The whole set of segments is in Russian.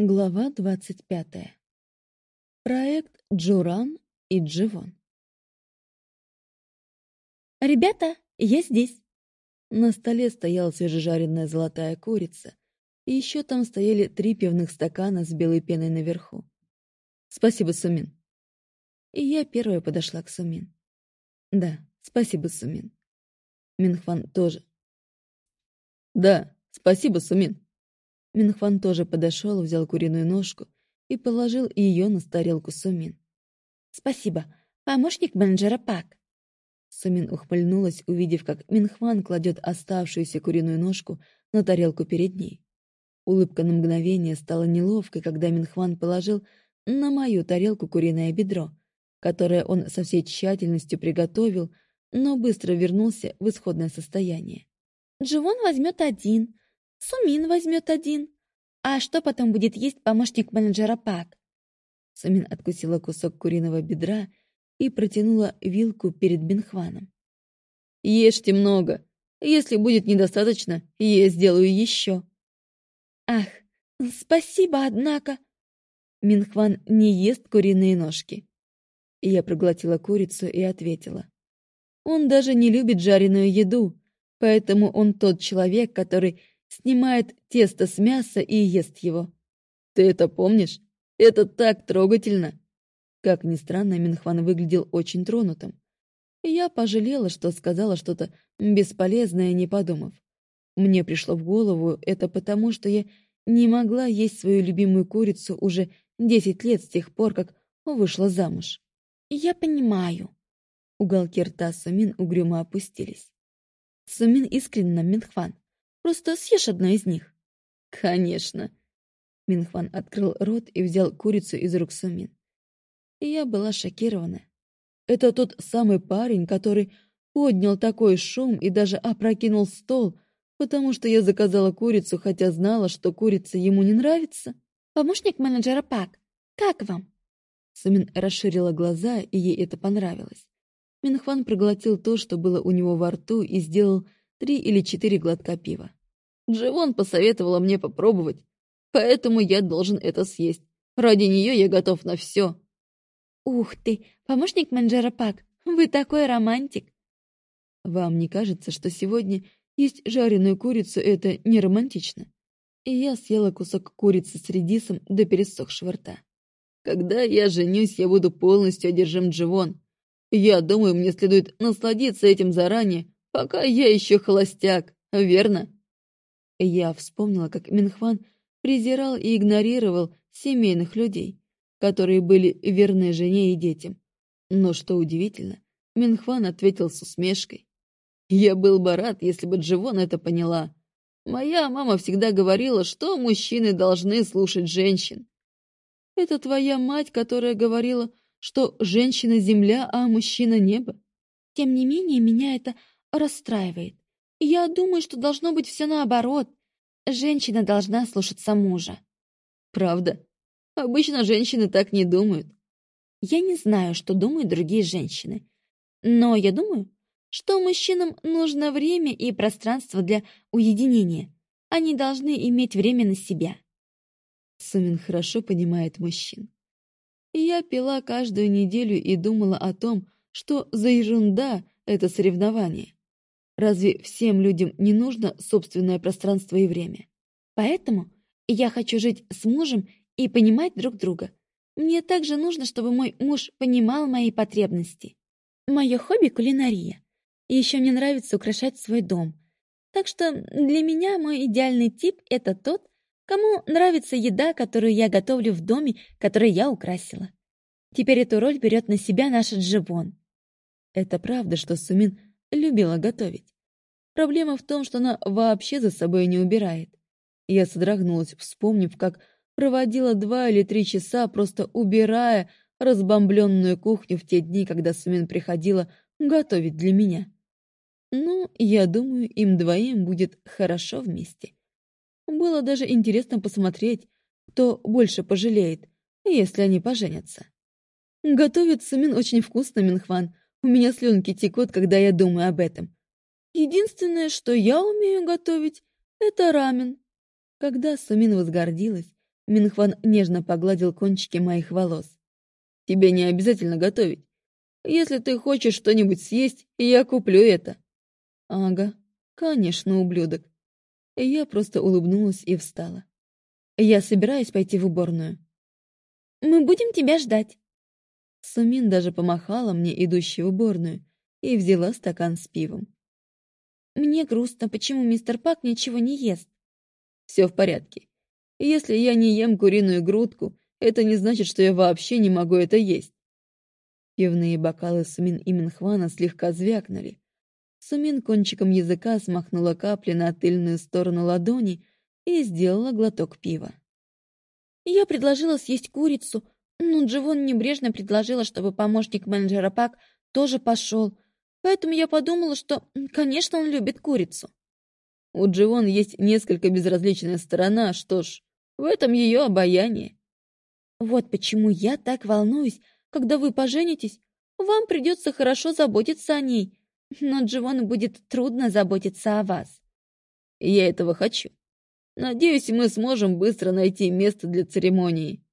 Глава двадцать пятая. Проект Джуран и Дживон. «Ребята, я здесь!» На столе стояла свежежаренная золотая курица, и еще там стояли три пивных стакана с белой пеной наверху. «Спасибо, Сумин!» И я первая подошла к Сумин. «Да, спасибо, Сумин!» Минхван тоже. «Да, спасибо, Сумин!» Минхван тоже подошел, взял куриную ножку и положил ее на тарелку Сумин. «Спасибо. Помощник менеджера Пак». Сумин ухмыльнулась, увидев, как Минхван кладет оставшуюся куриную ножку на тарелку перед ней. Улыбка на мгновение стала неловкой, когда Минхван положил на мою тарелку куриное бедро, которое он со всей тщательностью приготовил, но быстро вернулся в исходное состояние. «Дживон возьмет один, Сумин возьмет один. А что потом будет есть помощник менеджера Пак? Сумин откусила кусок куриного бедра и протянула вилку перед Бенхваном. «Ешьте много. Если будет недостаточно, я сделаю еще». «Ах, спасибо, однако...» Минхван не ест куриные ножки. Я проглотила курицу и ответила. Он даже не любит жареную еду, поэтому он тот человек, который снимает тесто с мяса и ест его. Ты это помнишь? Это так трогательно. Как ни странно, Минхван выглядел очень тронутым. Я пожалела, что сказала что-то бесполезное, не подумав. Мне пришло в голову это потому, что я не могла есть свою любимую курицу уже десять лет с тех пор, как вышла замуж. «Я понимаю». Уголки рта Сумин угрюмо опустились. Сумин искренне Минхван. Просто съешь одну из них». «Конечно». Минхван открыл рот и взял курицу из рук Сумин. И я была шокирована. Это тот самый парень, который поднял такой шум и даже опрокинул стол, потому что я заказала курицу, хотя знала, что курица ему не нравится. «Помощник менеджера Пак, как вам?» Сумин расширила глаза, и ей это понравилось. Минхван проглотил то, что было у него во рту, и сделал три или четыре глотка пива. Дживон посоветовала мне попробовать, поэтому я должен это съесть. Ради нее я готов на все. Ух ты, помощник менеджера Пак, вы такой романтик. Вам не кажется, что сегодня есть жареную курицу это не романтично? И я съела кусок курицы с редисом до пересохшего рта. Когда я женюсь, я буду полностью одержим Дживон. Я думаю, мне следует насладиться этим заранее, пока я еще холостяк, верно? Я вспомнила, как Минхван презирал и игнорировал семейных людей, которые были верны жене и детям. Но что удивительно, Минхван ответил с усмешкой. «Я был бы рад, если бы Дживон это поняла. Моя мама всегда говорила, что мужчины должны слушать женщин. Это твоя мать, которая говорила, что женщина — земля, а мужчина — небо? Тем не менее, меня это расстраивает. Я думаю, что должно быть все наоборот. Женщина должна слушаться мужа. Правда? Обычно женщины так не думают. Я не знаю, что думают другие женщины. Но я думаю, что мужчинам нужно время и пространство для уединения. Они должны иметь время на себя. Сумин хорошо понимает мужчин. Я пила каждую неделю и думала о том, что за ерунда это соревнование. Разве всем людям не нужно собственное пространство и время? Поэтому я хочу жить с мужем и понимать друг друга. Мне также нужно, чтобы мой муж понимал мои потребности. Мое хобби — кулинария. И еще мне нравится украшать свой дом. Так что для меня мой идеальный тип — это тот, кому нравится еда, которую я готовлю в доме, который я украсила. Теперь эту роль берет на себя наша Дживон. Это правда, что Сумин любила готовить. Проблема в том, что она вообще за собой не убирает. Я содрогнулась, вспомнив, как проводила два или три часа, просто убирая разбомбленную кухню в те дни, когда Сумин приходила готовить для меня. Ну, я думаю, им двоим будет хорошо вместе. Было даже интересно посмотреть, кто больше пожалеет, если они поженятся. Готовит Сумин очень вкусно, Минхван. У меня слюнки текут, когда я думаю об этом. Единственное, что я умею готовить, это рамен. Когда Сумин возгордилась, Минхван нежно погладил кончики моих волос. «Тебе не обязательно готовить. Если ты хочешь что-нибудь съесть, я куплю это». «Ага, конечно, ублюдок». Я просто улыбнулась и встала. «Я собираюсь пойти в уборную». «Мы будем тебя ждать». Сумин даже помахала мне, идущей в уборную, и взяла стакан с пивом. «Мне грустно, почему мистер Пак ничего не ест?» «Все в порядке. Если я не ем куриную грудку, это не значит, что я вообще не могу это есть». Пивные бокалы Сумин и Минхвана слегка звякнули. Сумин кончиком языка смахнула капли на тыльную сторону ладони и сделала глоток пива. «Я предложила съесть курицу, но Дживон небрежно предложила, чтобы помощник менеджера Пак тоже пошел, поэтому я подумала, что, конечно, он любит курицу». У Дживон есть несколько безразличная сторона, что ж, в этом ее обаяние. Вот почему я так волнуюсь, когда вы поженитесь. Вам придется хорошо заботиться о ней, но Дживону будет трудно заботиться о вас. Я этого хочу. Надеюсь, мы сможем быстро найти место для церемонии.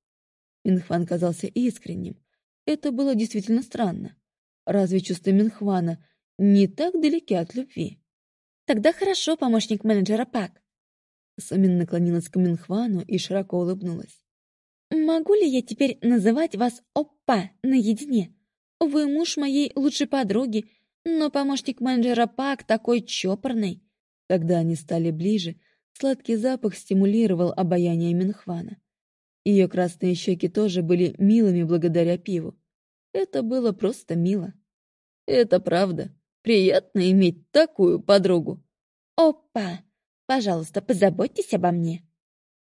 Минхван казался искренним. Это было действительно странно. Разве чувства Минхвана не так далеки от любви? Тогда хорошо, помощник менеджера Пак. Сомин наклонилась к Минхвану и широко улыбнулась. «Могу ли я теперь называть вас Оппа наедине? Вы муж моей лучшей подруги, но помощник менеджера Пак такой чопорный». Когда они стали ближе, сладкий запах стимулировал обаяние Минхвана. Ее красные щеки тоже были милыми благодаря пиву. Это было просто мило. Это правда. Приятно иметь такую подругу. «Опа! Пожалуйста, позаботьтесь обо мне!»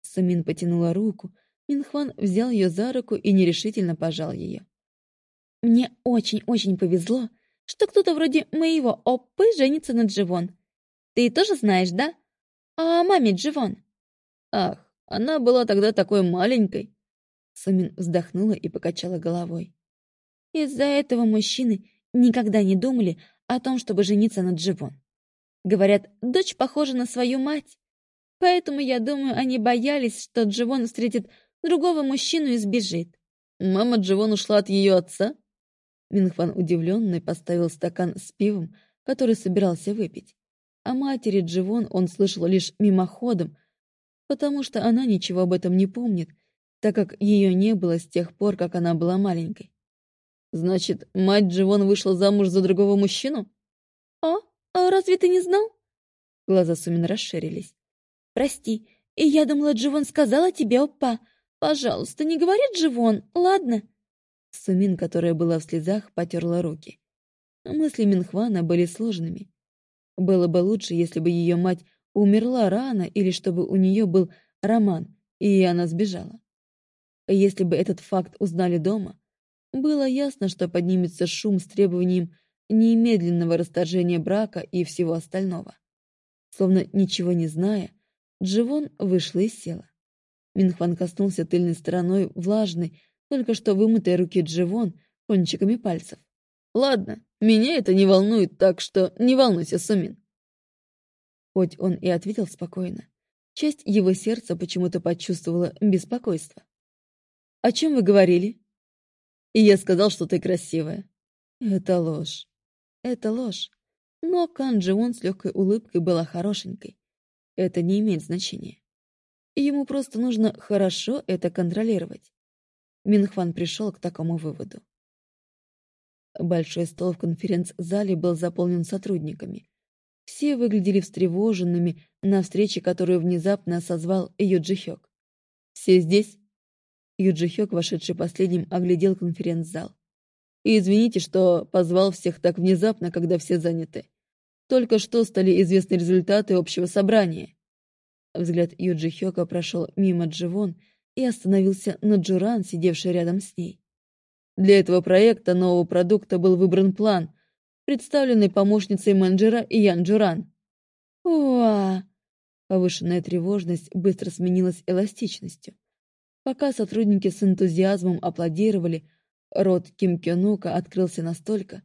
Сумин потянула руку. Минхван взял ее за руку и нерешительно пожал ее. «Мне очень-очень повезло, что кто-то вроде моего Оппы женится на Дживон. Ты тоже знаешь, да? А маме Дживон?» «Ах, она была тогда такой маленькой!» Сумин вздохнула и покачала головой. «Из-за этого мужчины никогда не думали о том, чтобы жениться на Дживон. Говорят, дочь похожа на свою мать. Поэтому, я думаю, они боялись, что Дживон встретит другого мужчину и сбежит. Мама Дживон ушла от ее отца? Минхван удивленный поставил стакан с пивом, который собирался выпить. О матери Дживон он слышал лишь мимоходом, потому что она ничего об этом не помнит, так как ее не было с тех пор, как она была маленькой. Значит, мать Дживон вышла замуж за другого мужчину? А? А разве ты не знал? Глаза Сумин расширились. Прости, и я думала, Дживон сказала тебе, опа. Пожалуйста, не говори Дживон, ладно? Сумин, которая была в слезах, потерла руки. Мысли Минхвана были сложными. Было бы лучше, если бы ее мать умерла рано или чтобы у нее был роман, и она сбежала. Если бы этот факт узнали дома, было ясно, что поднимется шум с требованием немедленного расторжения брака и всего остального. Словно ничего не зная, Дживон вышла и села. Минхван коснулся тыльной стороной влажной, только что вымытой руки Дживон кончиками пальцев. «Ладно, меня это не волнует, так что не волнуйся, Сумин». Хоть он и ответил спокойно, часть его сердца почему-то почувствовала беспокойство. «О чем вы говорили?» И я сказал, что ты красивая. Это ложь. Это ложь. Но Кан Джион с легкой улыбкой была хорошенькой. Это не имеет значения. Ему просто нужно хорошо это контролировать. Минхван пришел к такому выводу. Большой стол в конференц-зале был заполнен сотрудниками. Все выглядели встревоженными на встрече, которую внезапно созвал Юджи Хёк. «Все здесь?» Юджи Хёк, вошедший последним, оглядел конференц-зал. «И извините, что позвал всех так внезапно, когда все заняты. Только что стали известны результаты общего собрания». Взгляд Юджи Хёка прошел мимо Дживон и остановился на Джуран, сидевшей рядом с ней. Для этого проекта нового продукта был выбран план, представленный помощницей менеджера Ян Джуран. Уа! Повышенная тревожность быстро сменилась эластичностью. Пока сотрудники с энтузиазмом аплодировали, рот Ким Кёнука открылся настолько,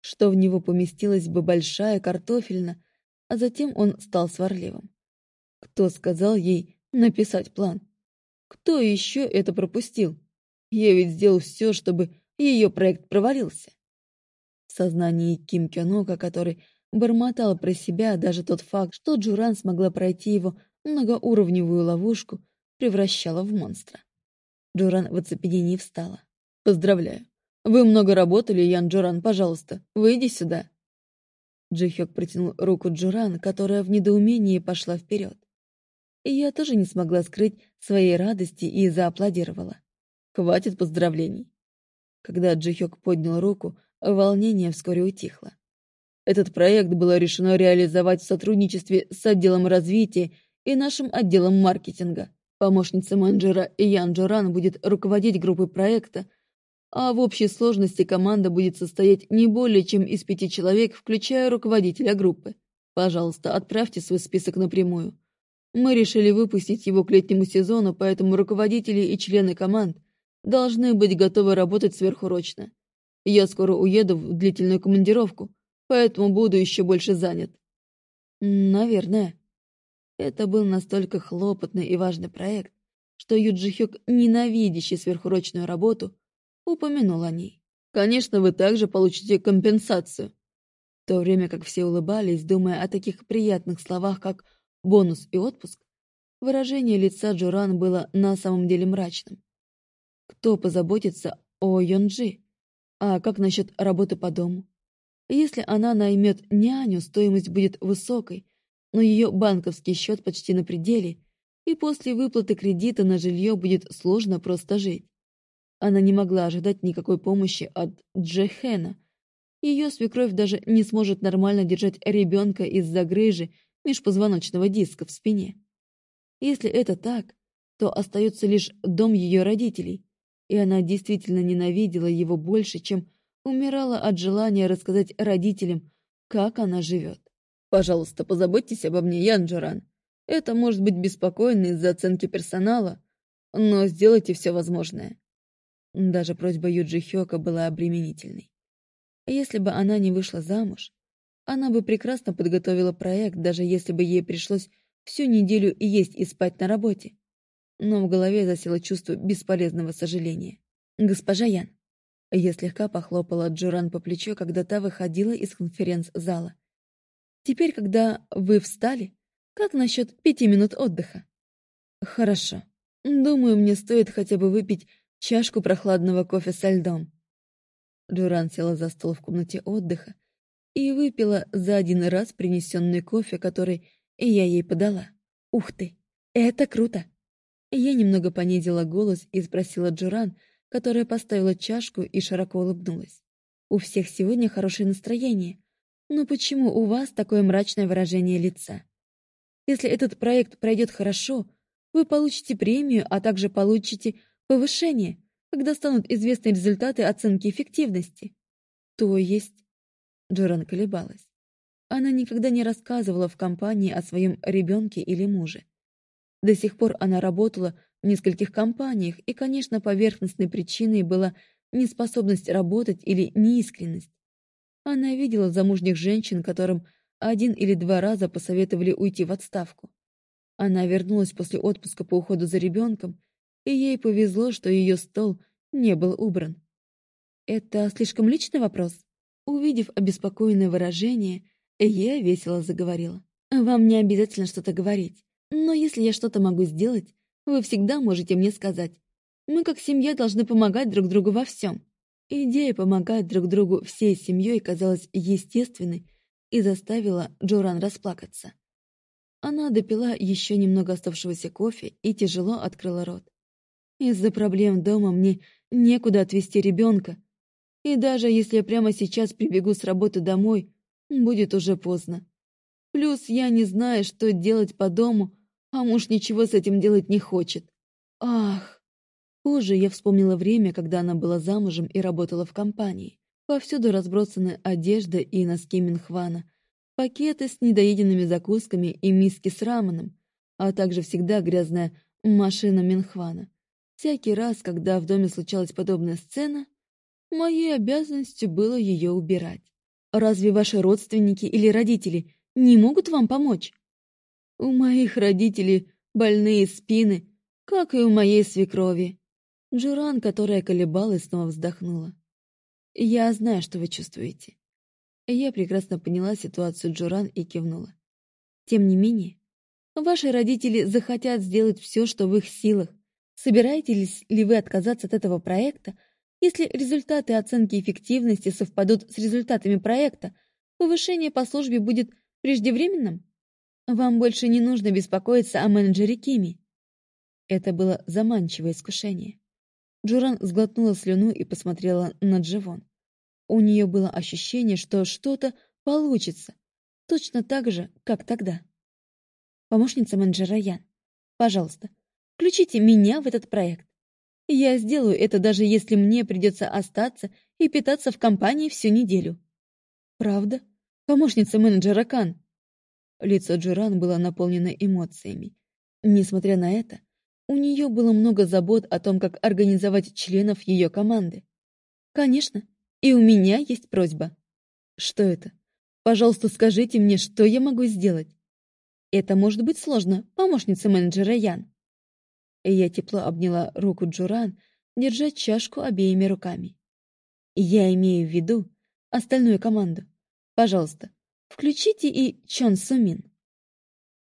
что в него поместилась бы большая картофельна, а затем он стал сварливым. Кто сказал ей написать план? Кто еще это пропустил? Я ведь сделал все, чтобы ее проект провалился. В сознании Ким Кёнока, который бормотал про себя даже тот факт, что Джуран смогла пройти его многоуровневую ловушку, превращала в монстра. Джуран в оцепенении встала. «Поздравляю. Вы много работали, Ян Джуран, пожалуйста, выйди сюда». Джихёк протянул руку Джуран, которая в недоумении пошла вперед. И я тоже не смогла скрыть своей радости и зааплодировала. «Хватит поздравлений». Когда Джихёк поднял руку, волнение вскоре утихло. Этот проект было решено реализовать в сотрудничестве с отделом развития и нашим отделом маркетинга. Помощница менеджера Ян Джоран будет руководить группой проекта, а в общей сложности команда будет состоять не более чем из пяти человек, включая руководителя группы. Пожалуйста, отправьте свой список напрямую. Мы решили выпустить его к летнему сезону, поэтому руководители и члены команд должны быть готовы работать сверхурочно. Я скоро уеду в длительную командировку, поэтому буду еще больше занят. Наверное. Это был настолько хлопотный и важный проект, что Юджи Хёк, ненавидящий сверхурочную работу, упомянул о ней. Конечно, вы также получите компенсацию. В то время как все улыбались, думая о таких приятных словах, как «бонус» и «отпуск», выражение лица Джоран было на самом деле мрачным. Кто позаботится о Йонджи? А как насчет работы по дому? Если она наймет няню, стоимость будет высокой, но ее банковский счет почти на пределе, и после выплаты кредита на жилье будет сложно просто жить. Она не могла ожидать никакой помощи от Джехена. Ее свекровь даже не сможет нормально держать ребенка из-за грыжи межпозвоночного диска в спине. Если это так, то остается лишь дом ее родителей, и она действительно ненавидела его больше, чем умирала от желания рассказать родителям, как она живет. Пожалуйста, позаботьтесь обо мне, Ян Джоран. Это может быть беспокойно из-за оценки персонала, но сделайте все возможное. Даже просьба Юджи Хёка была обременительной. Если бы она не вышла замуж, она бы прекрасно подготовила проект, даже если бы ей пришлось всю неделю есть и спать на работе. Но в голове засело чувство бесполезного сожаления. «Госпожа Ян». Я слегка похлопала Джуран по плечу, когда та выходила из конференц-зала. Теперь, когда вы встали, как насчет пяти минут отдыха? Хорошо. Думаю, мне стоит хотя бы выпить чашку прохладного кофе со льдом. Джуран села за стол в комнате отдыха и выпила за один раз принесенный кофе, который я ей подала. Ух ты, это круто! Я немного понизила голос и спросила Джуран, которая поставила чашку и широко улыбнулась. У всех сегодня хорошее настроение, но почему у вас такое мрачное выражение лица? Если этот проект пройдет хорошо, вы получите премию, а также получите повышение, когда станут известны результаты оценки эффективности. То есть... Джоран колебалась. Она никогда не рассказывала в компании о своем ребенке или муже. До сих пор она работала в нескольких компаниях, и, конечно, поверхностной причиной была неспособность работать или неискренность. Она видела замужних женщин, которым один или два раза посоветовали уйти в отставку. Она вернулась после отпуска по уходу за ребенком, и ей повезло, что ее стол не был убран. «Это слишком личный вопрос?» Увидев обеспокоенное выражение, я весело заговорила. «Вам не обязательно что-то говорить, но если я что-то могу сделать, вы всегда можете мне сказать. Мы как семья должны помогать друг другу во всем. Идея помогать друг другу всей семьей казалась естественной и заставила Джоран расплакаться. Она допила еще немного оставшегося кофе и тяжело открыла рот. Из-за проблем дома мне некуда отвезти ребенка. И даже если я прямо сейчас прибегу с работы домой, будет уже поздно. Плюс я не знаю, что делать по дому, а муж ничего с этим делать не хочет. Ах! Позже я вспомнила время, когда она была замужем и работала в компании. Повсюду разбросаны одежда и носки Минхвана, пакеты с недоеденными закусками и миски с раменом, а также всегда грязная машина Минхвана. Всякий раз, когда в доме случалась подобная сцена, моей обязанностью было ее убирать. Разве ваши родственники или родители не могут вам помочь? У моих родителей больные спины, как и у моей свекрови. Джуран, которая колебалась, снова вздохнула. Я знаю, что вы чувствуете. Я прекрасно поняла ситуацию Джуран и кивнула. Тем не менее, ваши родители захотят сделать все, что в их силах. Собираетесь ли вы отказаться от этого проекта, если результаты оценки эффективности совпадут с результатами проекта, повышение по службе будет преждевременным? Вам больше не нужно беспокоиться о менеджере Кими. Это было заманчивое искушение. Джуран сглотнула слюну и посмотрела на Дживон. У нее было ощущение, что что-то получится, точно так же, как тогда. Помощница менеджера Ян, пожалуйста, включите меня в этот проект. Я сделаю это, даже если мне придется остаться и питаться в компании всю неделю. Правда? Помощница менеджера Кан. Лицо Джуран было наполнено эмоциями. Несмотря на это, у нее было много забот о том, как организовать членов ее команды. Конечно, и у меня есть просьба. Что это? Пожалуйста, скажите мне, что я могу сделать? Это может быть сложно, помощница менеджера Ян. Я тепло обняла руку Джуран, держа чашку обеими руками. Я имею в виду остальную команду. Пожалуйста, включите и Чон Сумин.